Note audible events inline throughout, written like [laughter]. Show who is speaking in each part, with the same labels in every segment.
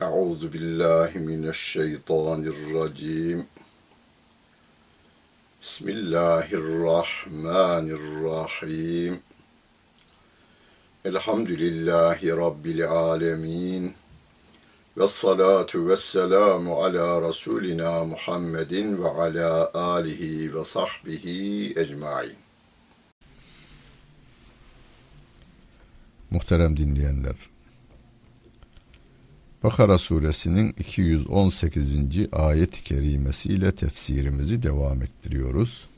Speaker 1: Euzu billahi mineşşeytanirracim. Bismillahirrahmanirrahim. Elhamdülillahi Rabbil alemin. Ve salatu ve selamu ala Resulina Muhammedin ve ala alihi ve sahbihi ecmain.
Speaker 2: Muhterem dinleyenler, Bakara suresinin 218. ayet-i kerimesiyle tefsirimizi devam ettiriyoruz.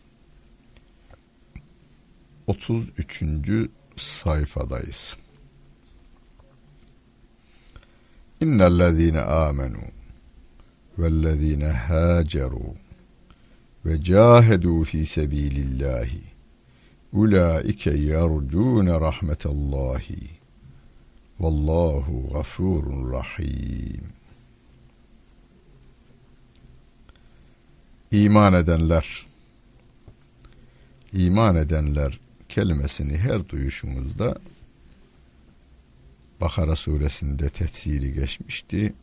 Speaker 2: 33. sayfadayız. İnnellezîne âmenû vellezîne hâcerû ve cahedû fî sebîlillâhi ulaike yercûne rahmetallahi Vallahu gafurun rahim. İman edenler iman edenler kelimesini her duyuşumuzda Bakara suresinde tefsiri geçmişti.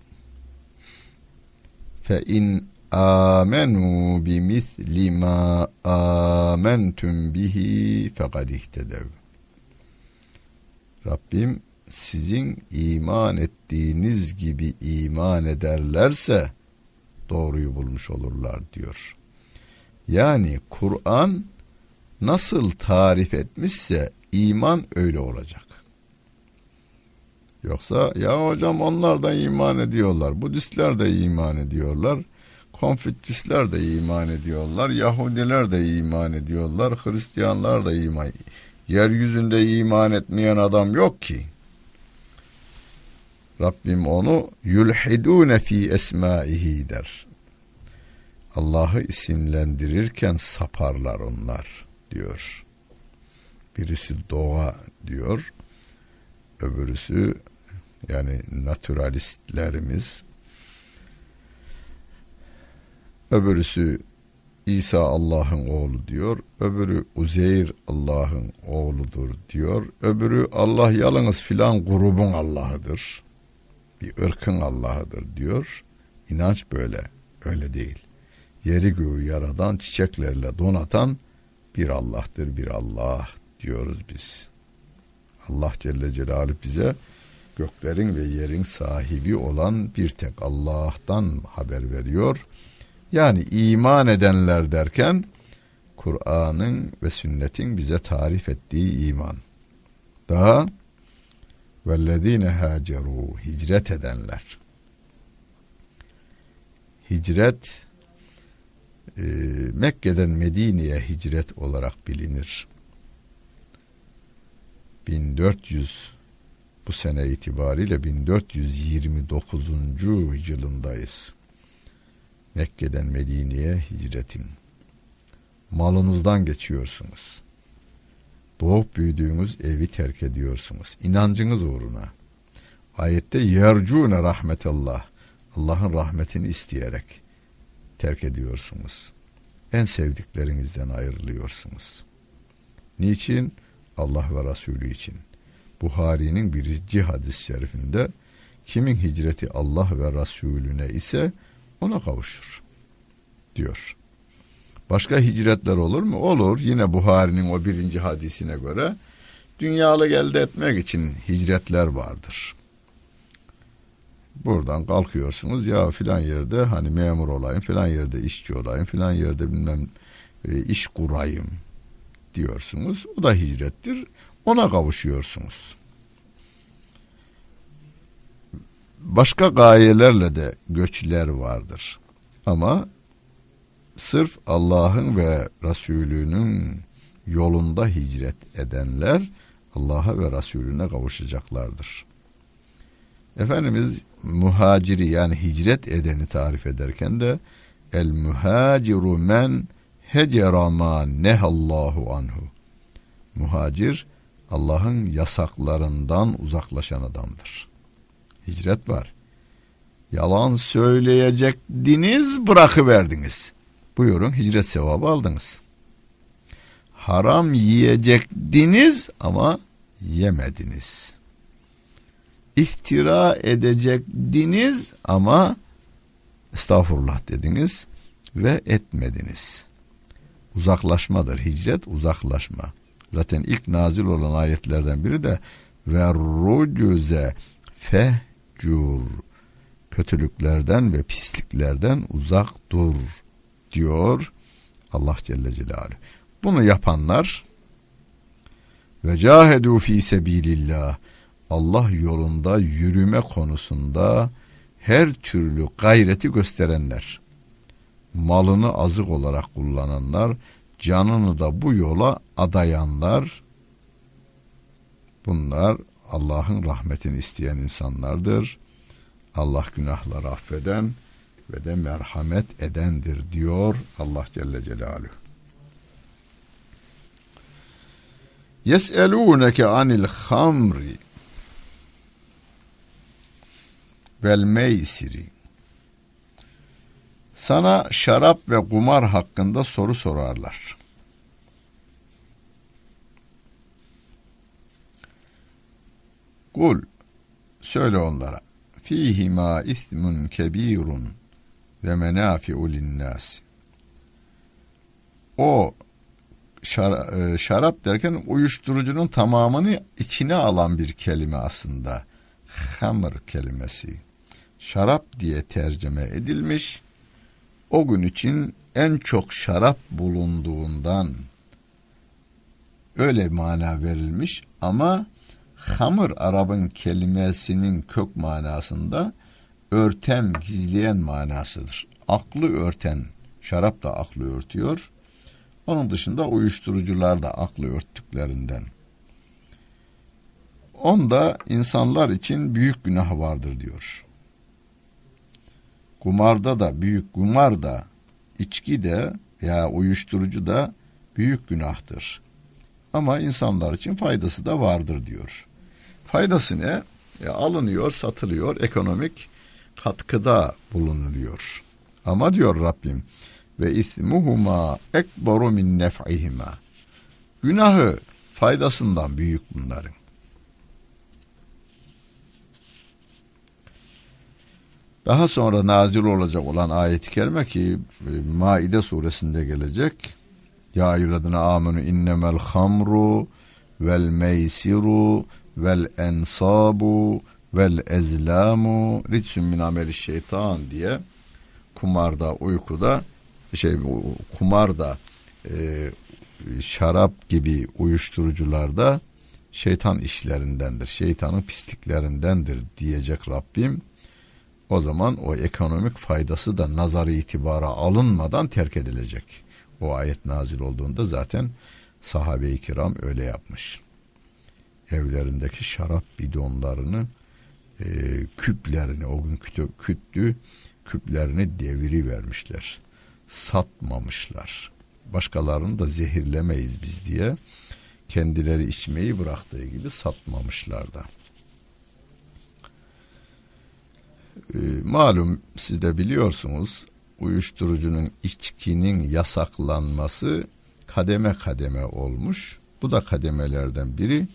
Speaker 2: Fe in amenu bimisli ma amentum bihi fekad ihtedev. Rabbim sizin iman ettiğiniz gibi iman ederlerse doğruyu bulmuş olurlar diyor. Yani Kur'an nasıl tarif etmişse iman öyle olacak. Yoksa ya hocam onlar da iman ediyorlar, Budistler de iman ediyorlar, Konfüçyüsler de iman ediyorlar, Yahudiler de iman ediyorlar, Hristiyanlar da iman Yeryüzünde iman etmeyen adam yok ki. Rabbim onu yulhidune fi esmaihi der. Allah'ı isimlendirirken saparlar onlar diyor. Birisi doğa diyor. Öbürüsü yani naturalistlerimiz öbürüsü İsa Allah'ın oğlu diyor. Öbürü Uzeyr Allah'ın oğludur diyor. Öbürü Allah yalnız filan grubun Allah'ıdır bir ırkın Allah'ıdır diyor. İnanç böyle, öyle değil. Yeri göğü yaradan, çiçeklerle donatan bir Allah'tır, bir Allah diyoruz biz. Allah Celle Celaluhu bize göklerin ve yerin sahibi olan bir tek Allah'tan haber veriyor. Yani iman edenler derken Kur'an'ın ve sünnetin bize tarif ettiği iman. Daha vellezine haceru hicret edenler. Hicret e, Mekke'den Medine'ye hicret olarak bilinir. 1400 bu sene itibariyle 1429. yılındayız. Mekke'den Medine'ye hicretin. Malınızdan geçiyorsunuz. Doğup büyüdüğünüz evi terk ediyorsunuz. İnancınız uğruna. Ayette yercune rahmetallah. Allah'ın rahmetini isteyerek terk ediyorsunuz. En sevdiklerinizden ayrılıyorsunuz. Niçin? Allah ve Resulü için. Buhari'nin birinci hadis-i şerifinde kimin hicreti Allah ve Resulüne ise ona kavuşur diyor. Başka hicretler olur mu? Olur. Yine Buhari'nin o birinci hadisine göre dünyalık elde etmek için hicretler vardır. Buradan kalkıyorsunuz ya filan yerde hani memur olayım, filan yerde işçi olayım, filan yerde bilmem e, iş kurayım diyorsunuz. O da hicrettir. Ona kavuşuyorsunuz. Başka gayelerle de göçler vardır. Ama sırf Allah'ın ve Resulünün yolunda hicret edenler Allah'a ve Resulüne kavuşacaklardır. Efendimiz muhaciri yani hicret edeni tarif ederken de el muhaciru men hecera ma nehallahu anhu. Muhacir Allah'ın yasaklarından uzaklaşan adamdır. Hicret var. Yalan söyleyecektiniz bırakıverdiniz. Buyurun hicret sevabı aldınız. Haram yiyecektiniz ama yemediniz. iftira edecektiniz ama estağfurullah dediniz ve etmediniz. Uzaklaşmadır hicret uzaklaşma. Zaten ilk nazil olan ayetlerden biri de ve rucuze fehcur kötülüklerden ve pisliklerden uzak dur diyor Allah Celle Celaluhu. Bunu yapanlar ve cahedu fi sebilillah Allah yolunda yürüme konusunda her türlü gayreti gösterenler, malını azık olarak kullananlar, canını da bu yola adayanlar, bunlar Allah'ın rahmetini isteyen insanlardır. Allah günahları affeden ve de merhamet edendir diyor Allah Celle Celaluhu. Yes'elûneke anil hamri vel meysiri. Sana şarap ve kumar hakkında soru sorarlar. Kul söyle onlara fihima ismun kebirun ve menafi'u linnas. O e, şarap derken uyuşturucunun tamamını içine alan bir kelime aslında. Hamr kelimesi. Şarap diye tercüme edilmiş. O gün için en çok şarap bulunduğundan öyle mana verilmiş ama hamır Arap'ın kelimesinin kök manasında örten, gizleyen manasıdır. Aklı örten, şarap da aklı örtüyor. Onun dışında uyuşturucular da aklı örttüklerinden. Onda insanlar için büyük günah vardır diyor. Kumarda da büyük kumar da içki de ya uyuşturucu da büyük günahtır. Ama insanlar için faydası da vardır diyor. Faydası ne? E, alınıyor, satılıyor, ekonomik katkıda bulunuyor. Ama diyor Rabbim ve ismuhuma ekbaru min nef'ihima. Günahı faydasından büyük bunların. Daha sonra nazil olacak olan ayet-i kerime ki e, Maide suresinde gelecek. Ya eyyühellezine amenu innemel hamru vel meysiru vel ensabu vel ezlamu ritsün min ameli şeytan diye kumarda uykuda şey kumarda e, şarap gibi uyuşturucularda şeytan işlerindendir. Şeytanın pisliklerindendir diyecek Rabbim. O zaman o ekonomik faydası da nazar itibara alınmadan terk edilecek. O ayet nazil olduğunda zaten sahabe-i kiram öyle yapmış. Evlerindeki şarap bidonlarını e, küplerini o gün kütü, kütlü küplerini deviri vermişler. Satmamışlar. Başkalarını da zehirlemeyiz biz diye kendileri içmeyi bıraktığı gibi satmamışlar da. E, malum siz de biliyorsunuz uyuşturucunun içkinin yasaklanması kademe kademe olmuş. Bu da kademelerden biri.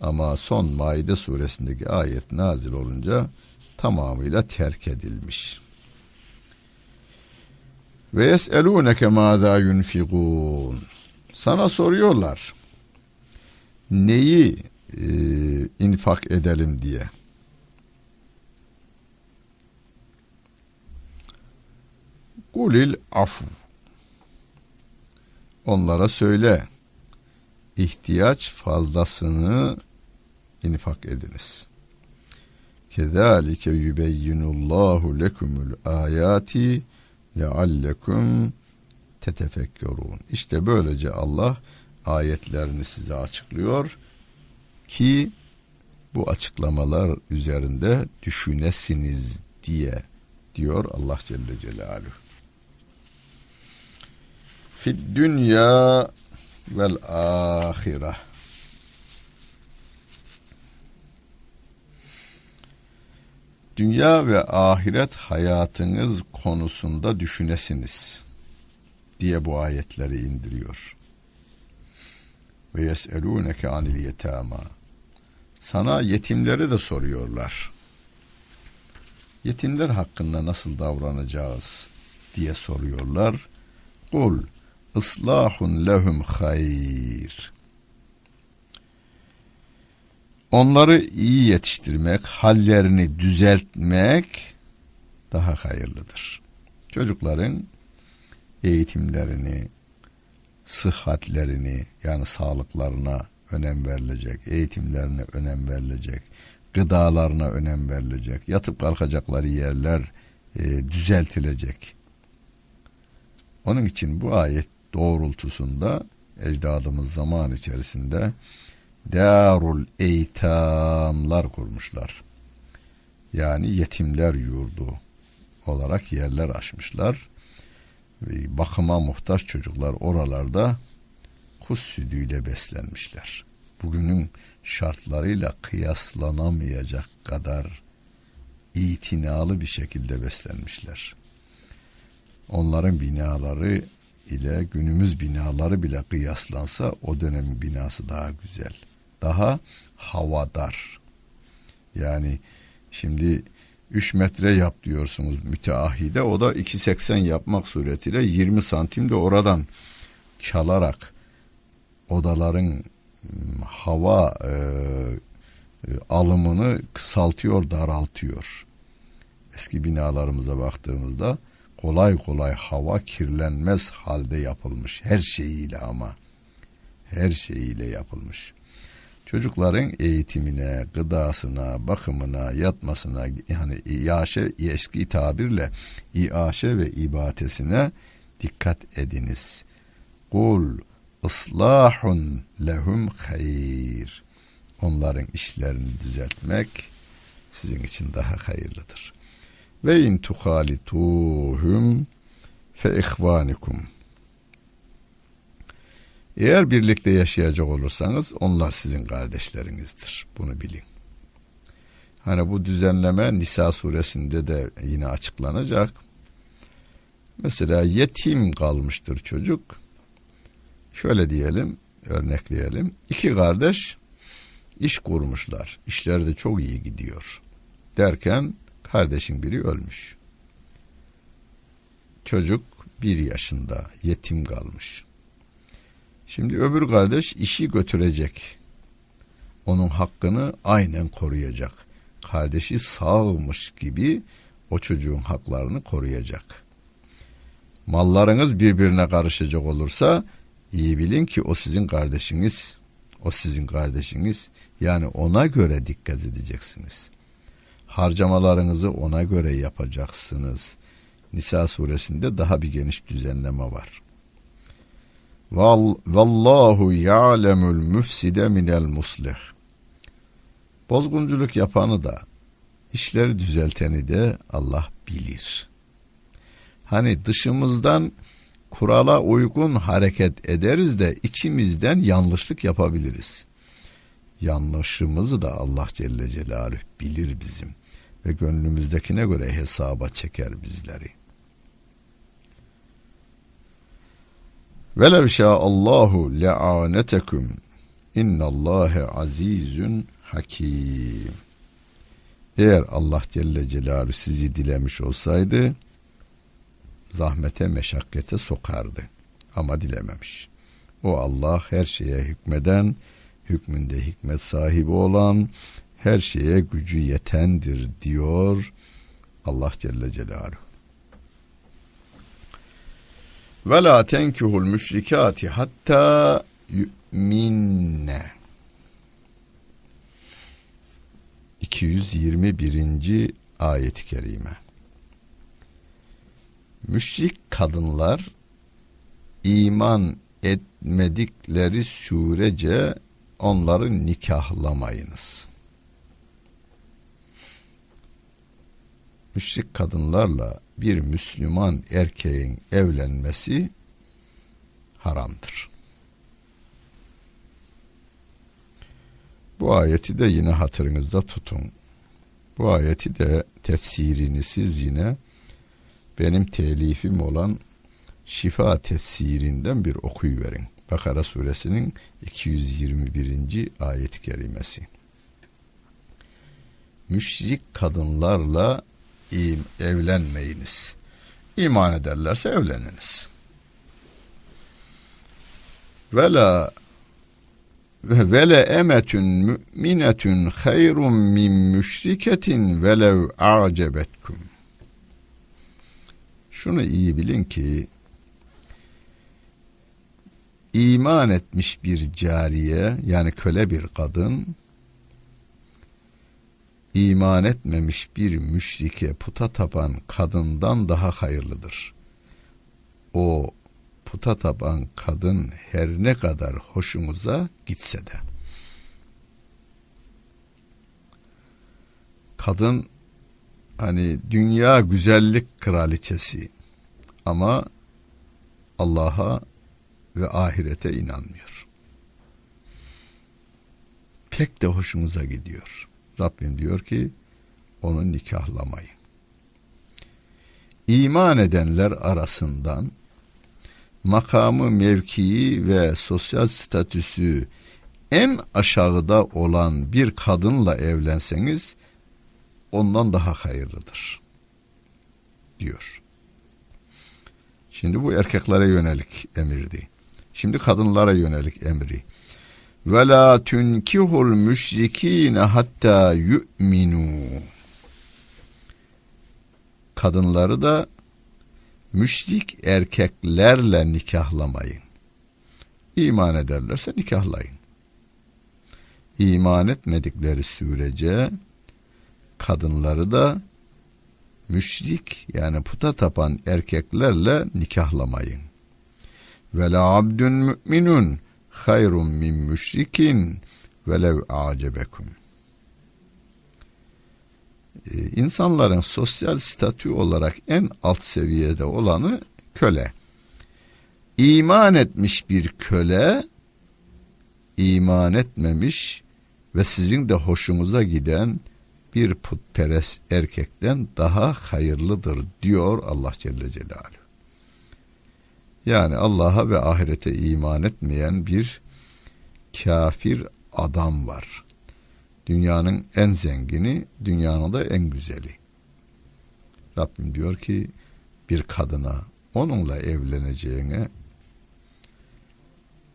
Speaker 2: Ama son Maide suresindeki ayet nazil olunca tamamıyla terk edilmiş. Ve yeselûneke mâzâ yunfigûn. Sana soruyorlar. Neyi e, infak edelim diye. Kulil afu. Onlara söyle. İhtiyaç fazlasını infak ediniz. Kezalike yubeyyinullahu lekumul ayati leallekum tetefekkerun. İşte böylece Allah ayetlerini size açıklıyor ki bu açıklamalar üzerinde düşünesiniz diye diyor Allah Celle Celaluhu. Fid dünya vel ahireh. Dünya ve ahiret hayatınız konusunda düşünesiniz diye bu ayetleri indiriyor. Ve yeselûneke anil yetâmâ. Sana yetimleri de soruyorlar. Yetimler hakkında nasıl davranacağız diye soruyorlar. Kul ıslahun lehum hayr. Onları iyi yetiştirmek, hallerini düzeltmek daha hayırlıdır. Çocukların eğitimlerini, sıhhatlerini yani sağlıklarına önem verilecek, eğitimlerine önem verilecek, gıdalarına önem verilecek, yatıp kalkacakları yerler e, düzeltilecek. Onun için bu ayet doğrultusunda ecdadımız zaman içerisinde Darul Eytamlar kurmuşlar. Yani yetimler yurdu olarak yerler açmışlar. Bakıma muhtaç çocuklar oralarda kuş sütüyle beslenmişler. Bugünün şartlarıyla kıyaslanamayacak kadar itinalı bir şekilde beslenmişler. Onların binaları ile günümüz binaları bile kıyaslansa o dönemin binası daha güzel. Daha havadar. Yani şimdi 3 metre yap diyorsunuz müteahhide o da 2.80 yapmak suretiyle 20 santim de oradan çalarak odaların hava e, alımını kısaltıyor, daraltıyor. Eski binalarımıza baktığımızda kolay kolay hava kirlenmez halde yapılmış. Her şeyiyle ama. Her şeyiyle yapılmış. Çocukların eğitimine, gıdasına, bakımına, yatmasına yani iaşe eski tabirle iaşe ve ibadetine dikkat ediniz. Kul ıslahun lehum hayır. Onların işlerini düzeltmek sizin için daha hayırlıdır. Ve in tuhalituhum fe ihvanikum. Eğer birlikte yaşayacak olursanız onlar sizin kardeşlerinizdir. Bunu bilin. Hani bu düzenleme Nisa suresinde de yine açıklanacak. Mesela yetim kalmıştır çocuk. Şöyle diyelim, örnekleyelim. İki kardeş iş kurmuşlar. İşleri de çok iyi gidiyor. Derken kardeşin biri ölmüş. Çocuk bir yaşında yetim kalmış. Şimdi öbür kardeş işi götürecek. Onun hakkını aynen koruyacak. Kardeşi sağmış gibi o çocuğun haklarını koruyacak. Mallarınız birbirine karışacak olursa iyi bilin ki o sizin kardeşiniz. O sizin kardeşiniz. Yani ona göre dikkat edeceksiniz. Harcamalarınızı ona göre yapacaksınız. Nisa suresinde daha bir geniş düzenleme var. Vallahu ya'lemul müfside minel muslih. Bozgunculuk yapanı da, işleri düzelteni de Allah bilir. Hani dışımızdan kurala uygun hareket ederiz de içimizden yanlışlık yapabiliriz. Yanlışımızı da Allah Celle Celaluhu bilir bizim ve gönlümüzdekine göre hesaba çeker bizleri. Velev Allahu le'anetekum innallâhe azizün hakim. Eğer Allah Celle Celaluhu sizi dilemiş olsaydı zahmete meşakkate sokardı. Ama dilememiş. O Allah her şeye hükmeden, hükmünde hikmet sahibi olan, her şeye gücü yetendir diyor Allah Celle Celaluhu. Ve la tenkihul müşrikati hatta yu'minne. 221. ayet-i kerime. Müşrik kadınlar iman etmedikleri sürece onları nikahlamayınız. Müşrik kadınlarla bir Müslüman erkeğin evlenmesi haramdır. Bu ayeti de yine hatırınızda tutun. Bu ayeti de tefsirini siz yine benim telifim olan Şifa tefsirinden bir okuyuverin. Bakara suresinin 221. ayet-i kerimesi. müşrik kadınlarla evlenmeyiniz. İman ederlerse evleniniz. Vela ve vele emetün müminetün hayrun min müşriketin velev a'cebetkum. Şunu iyi bilin ki iman etmiş bir cariye yani köle bir kadın iman etmemiş bir müşrike puta tapan kadından daha hayırlıdır. O puta tapan kadın her ne kadar hoşumuza gitse de. Kadın hani dünya güzellik kraliçesi ama Allah'a ve ahirete inanmıyor. Pek de hoşumuza gidiyor. Rabbim diyor ki onu nikahlamayın. İman edenler arasından makamı, mevkii ve sosyal statüsü en aşağıda olan bir kadınla evlenseniz ondan daha hayırlıdır diyor. Şimdi bu erkeklere yönelik emirdi. Şimdi kadınlara yönelik emri. Ve la tunkihul müşrikine hatta yu'minu. Kadınları da müşrik erkeklerle nikahlamayın. İman ederlerse nikahlayın. İman etmedikleri sürece kadınları da müşrik yani puta tapan erkeklerle nikahlamayın. Ve la abdun müminun hayrun min müşrikin velev a'cebekum. Ee, insanların sosyal statü olarak en alt seviyede olanı köle. İman etmiş bir köle, iman etmemiş ve sizin de hoşunuza giden bir putperest erkekten daha hayırlıdır diyor Allah Celle Celaluhu. Yani Allah'a ve ahirete iman etmeyen bir kafir adam var. Dünyanın en zengini, dünyanın da en güzeli. Rabbim diyor ki bir kadına onunla evleneceğine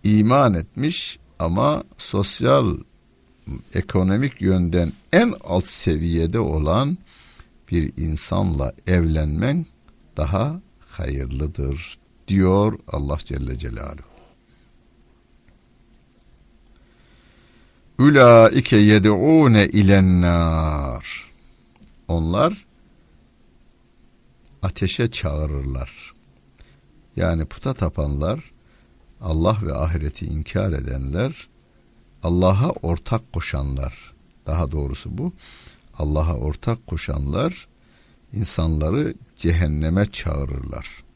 Speaker 2: iman etmiş ama sosyal ekonomik yönden en alt seviyede olan bir insanla evlenmen daha hayırlıdır diyor Allah Celle Celaluhu. Ulaike yed'une ilennar. Onlar ateşe çağırırlar. Yani puta tapanlar, Allah ve ahireti inkar edenler, Allah'a ortak koşanlar, daha doğrusu bu, Allah'a ortak koşanlar insanları cehenneme çağırırlar.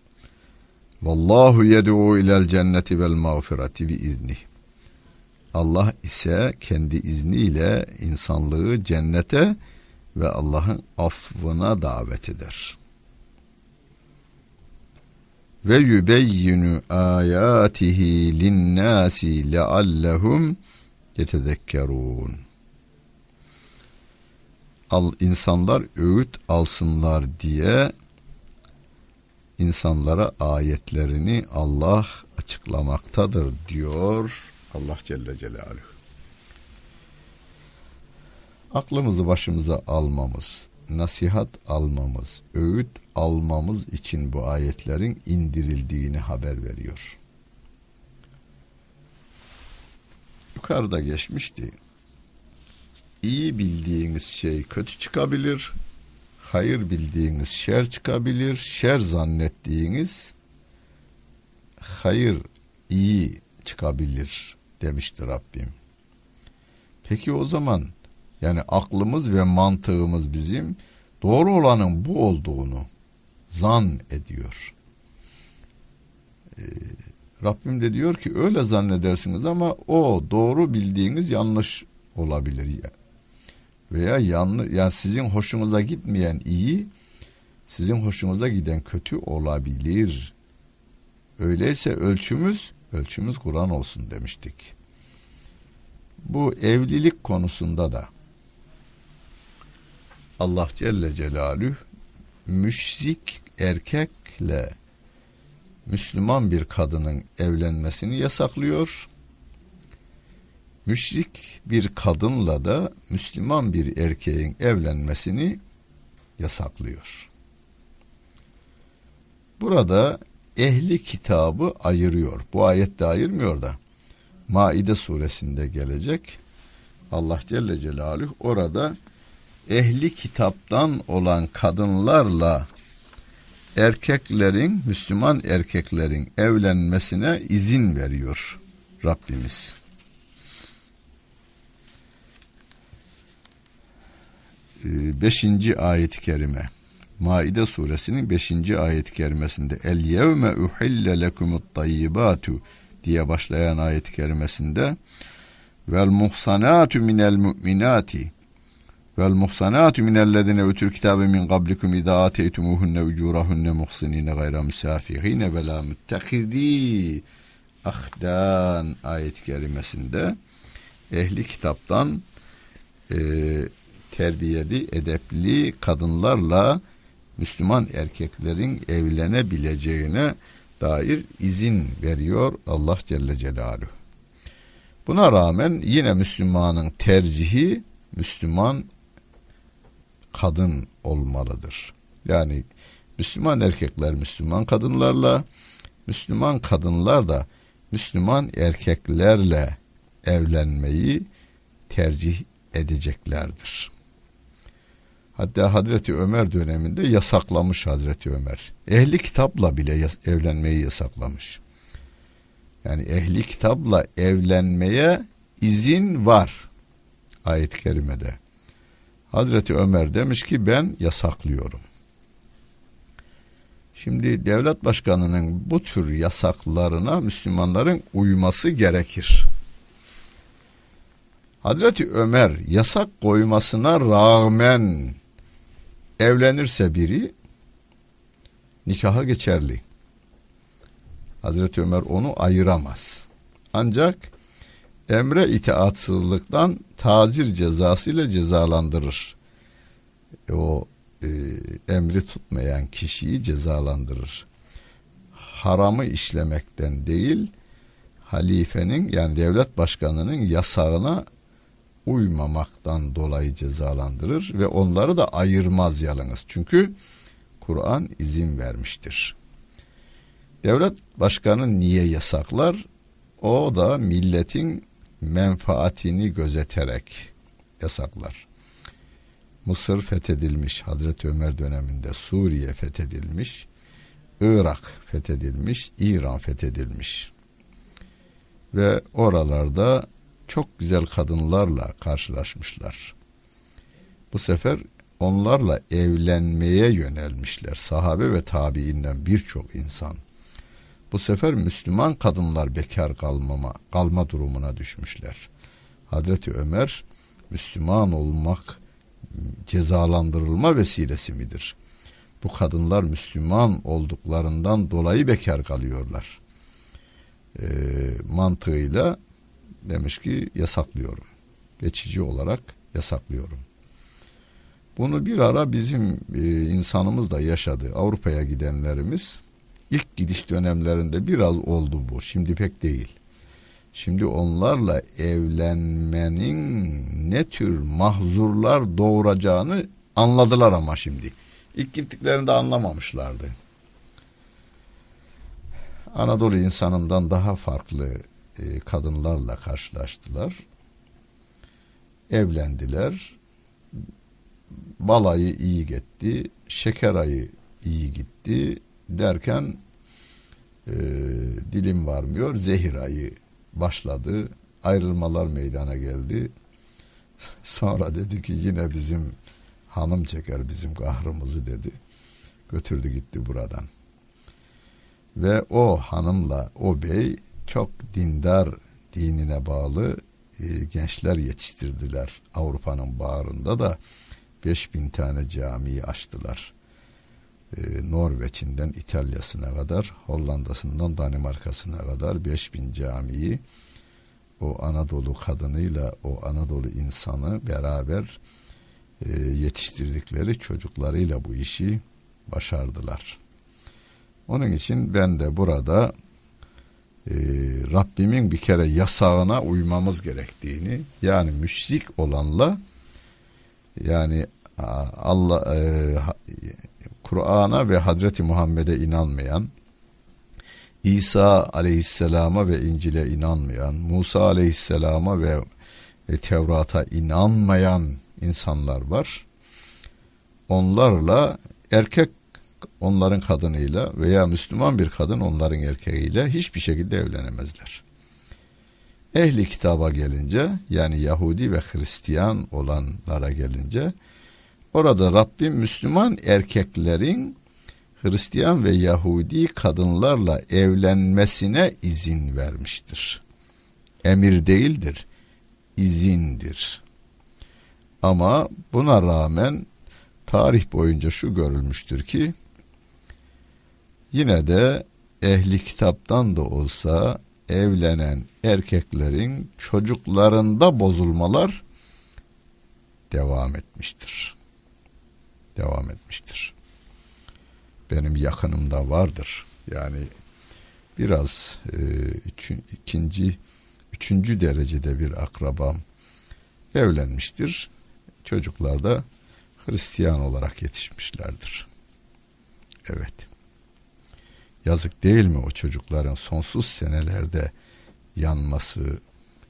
Speaker 2: Vallahu yed'u ilel cenneti vel mağfireti bi izni. Allah ise kendi izniyle insanlığı cennete ve Allah'ın affına davet eder. Ve yübeyyinu ayatihi linnâsi leallehum yetedekkerûn. Al, insanlar öğüt alsınlar diye insanlara ayetlerini Allah açıklamaktadır diyor Allah Celle Celaluhu. Aklımızı başımıza almamız, nasihat almamız, öğüt almamız için bu ayetlerin indirildiğini haber veriyor. Yukarıda geçmişti. İyi bildiğiniz şey kötü çıkabilir, hayır bildiğiniz şer çıkabilir, şer zannettiğiniz hayır iyi çıkabilir demiştir Rabbim. Peki o zaman yani aklımız ve mantığımız bizim doğru olanın bu olduğunu zan ediyor. Ee, Rabbim de diyor ki öyle zannedersiniz ama o doğru bildiğiniz yanlış olabilir. Veya yanlış yani sizin hoşunuza gitmeyen iyi sizin hoşunuza giden kötü olabilir. Öyleyse ölçümüz ölçümüz Kur'an olsun demiştik. Bu evlilik konusunda da Allah Celle Celaluhu müşrik erkekle Müslüman bir kadının evlenmesini yasaklıyor. Müşrik bir kadınla da Müslüman bir erkeğin evlenmesini yasaklıyor. Burada ehli kitabı ayırıyor. Bu ayette ayırmıyor da. Maide suresinde gelecek. Allah Celle Celaluhu orada ehli kitaptan olan kadınlarla erkeklerin, Müslüman erkeklerin evlenmesine izin veriyor Rabbimiz. Ee, beşinci ayet-i kerime. Maide suresinin 5. ayet-i kerimesinde El yevme uhille lekumut tayyibatu diye başlayan ayet-i kerimesinde vel muhsanatu minel mu'minati vel muhsanatu minellezine utul kitabe min qablikum idza ateytumuhunne ucurahunne muhsinine gayra musafihine ve la muttehidi ahdan ayet-i kerimesinde ehli kitaptan e, terbiyeli, edepli kadınlarla Müslüman erkeklerin evlenebileceğine dair izin veriyor Allah Celle Celaluhu. Buna rağmen yine Müslümanın tercihi Müslüman kadın olmalıdır. Yani Müslüman erkekler Müslüman kadınlarla, Müslüman kadınlar da Müslüman erkeklerle evlenmeyi tercih edeceklerdir. Hatta Hazreti Ömer döneminde yasaklamış Hazreti Ömer. Ehli kitapla bile yas- evlenmeyi yasaklamış. Yani ehli kitapla evlenmeye izin var ayet-i kerimede. Hazreti Ömer demiş ki ben yasaklıyorum. Şimdi devlet başkanının bu tür yasaklarına Müslümanların uyması gerekir. Hazreti Ömer yasak koymasına rağmen evlenirse biri nikaha geçerli. Hazreti Ömer onu ayıramaz. Ancak emre itaatsızlıktan tacir cezası ile cezalandırır. O e, emri tutmayan kişiyi cezalandırır. Haramı işlemekten değil, halifenin yani devlet başkanının yasağına uymamaktan dolayı cezalandırır ve onları da ayırmaz yalnız. Çünkü Kur'an izin vermiştir. Devlet başkanı niye yasaklar? O da milletin menfaatini gözeterek yasaklar. Mısır fethedilmiş Hazreti Ömer döneminde Suriye fethedilmiş, Irak fethedilmiş, İran fethedilmiş. Ve oralarda çok güzel kadınlarla karşılaşmışlar. Bu sefer onlarla evlenmeye yönelmişler. Sahabe ve tabiinden birçok insan. Bu sefer Müslüman kadınlar bekar kalmama, kalma durumuna düşmüşler. Hazreti Ömer Müslüman olmak cezalandırılma vesilesi midir? Bu kadınlar Müslüman olduklarından dolayı bekar kalıyorlar. E, mantığıyla demiş ki yasaklıyorum. Geçici olarak yasaklıyorum. Bunu bir ara bizim e, insanımız da yaşadı. Avrupa'ya gidenlerimiz ilk gidiş dönemlerinde biraz oldu bu. Şimdi pek değil. Şimdi onlarla evlenmenin ne tür mahzurlar doğuracağını anladılar ama şimdi. İlk gittiklerinde anlamamışlardı. Anadolu insanından daha farklı e, kadınlarla karşılaştılar. Evlendiler. Balayı iyi gitti. Şeker ayı iyi gitti. Derken e, dilim varmıyor. Zehir ayı başladı. Ayrılmalar meydana geldi. [laughs] Sonra dedi ki yine bizim hanım çeker bizim kahrımızı dedi. Götürdü gitti buradan. Ve o hanımla o bey çok dindar dinine bağlı e, gençler yetiştirdiler. Avrupa'nın bağrında da 5000 tane camiyi açtılar. E, Norveç'inden İtalya'sına kadar, Hollanda'sından Danimarka'sına kadar 5000 camiyi o Anadolu kadınıyla o Anadolu insanı beraber e, yetiştirdikleri çocuklarıyla bu işi başardılar. Onun için ben de burada e, Rabbimin bir kere yasağına uymamız gerektiğini yani müşrik olanla yani Allah e, Kur'an'a ve Hazreti Muhammed'e inanmayan İsa aleyhisselama ve İncil'e inanmayan, Musa aleyhisselama ve e, Tevrat'a inanmayan insanlar var. Onlarla erkek onların kadınıyla veya Müslüman bir kadın onların erkeğiyle hiçbir şekilde evlenemezler. Ehli kitaba gelince yani Yahudi ve Hristiyan olanlara gelince orada Rabbim Müslüman erkeklerin Hristiyan ve Yahudi kadınlarla evlenmesine izin vermiştir. Emir değildir, izindir. Ama buna rağmen tarih boyunca şu görülmüştür ki yine de ehli kitaptan da olsa evlenen erkeklerin çocuklarında bozulmalar devam etmiştir. Devam etmiştir. Benim yakınımda vardır. Yani biraz e, üçün, ikinci, üçüncü derecede bir akrabam evlenmiştir. Çocuklar da Hristiyan olarak yetişmişlerdir. Evet. Yazık değil mi o çocukların sonsuz senelerde yanması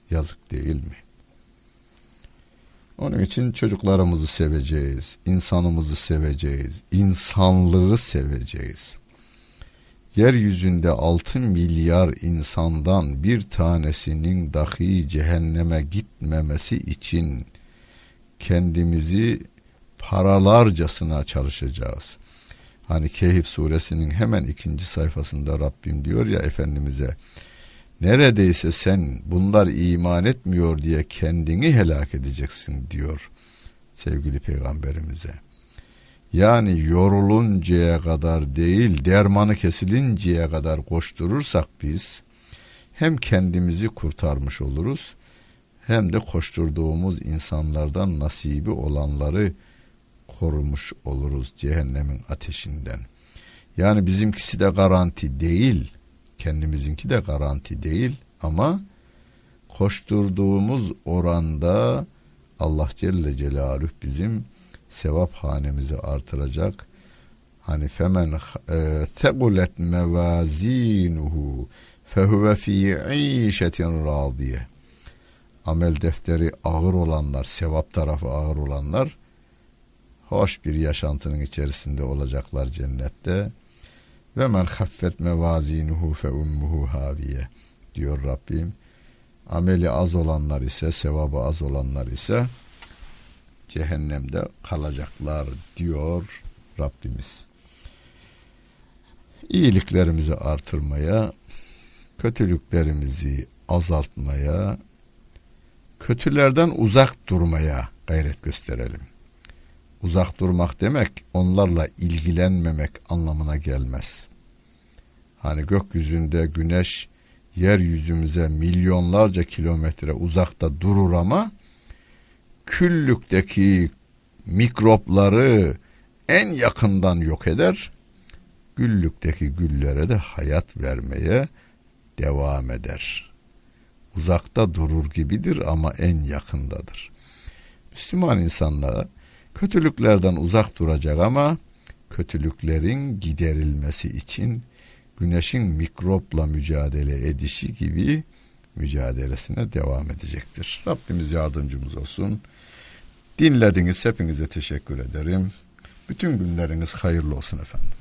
Speaker 2: yazık değil mi? Onun için çocuklarımızı seveceğiz, insanımızı seveceğiz, insanlığı seveceğiz. Yeryüzünde altı milyar insandan bir tanesinin dahi cehenneme gitmemesi için kendimizi paralarcasına çalışacağız. Hani Kehif suresinin hemen ikinci sayfasında Rabbim diyor ya Efendimiz'e neredeyse sen bunlar iman etmiyor diye kendini helak edeceksin diyor sevgili peygamberimize. Yani yoruluncaya kadar değil dermanı kesilinceye kadar koşturursak biz hem kendimizi kurtarmış oluruz hem de koşturduğumuz insanlardan nasibi olanları korumuş oluruz cehennemin ateşinden. Yani bizimkisi de garanti değil, kendimizinki de garanti değil ama koşturduğumuz oranda Allah Celle Celaluhu bizim sevap hanemizi artıracak. Hani femen tegulet mevazinuhu fehuve fi işetin radiye. Amel defteri ağır olanlar, sevap tarafı ağır olanlar hoş bir yaşantının içerisinde olacaklar cennette. Ve men haffet mevazinuhu fe ummuhu haviye diyor Rabbim. Ameli az olanlar ise, sevabı az olanlar ise cehennemde kalacaklar diyor Rabbimiz. İyiliklerimizi artırmaya, kötülüklerimizi azaltmaya, kötülerden uzak durmaya gayret gösterelim. Uzak durmak demek onlarla ilgilenmemek anlamına gelmez. Hani gökyüzünde güneş yeryüzümüze milyonlarca kilometre uzakta durur ama küllükteki mikropları en yakından yok eder. Güllükteki güllere de hayat vermeye devam eder. Uzakta durur gibidir ama en yakındadır. Müslüman insanlar kötülüklerden uzak duracak ama kötülüklerin giderilmesi için güneşin mikropla mücadele edişi gibi mücadelesine devam edecektir. Rabbimiz yardımcımız olsun. Dinlediniz hepinize teşekkür ederim. Bütün günleriniz hayırlı olsun efendim.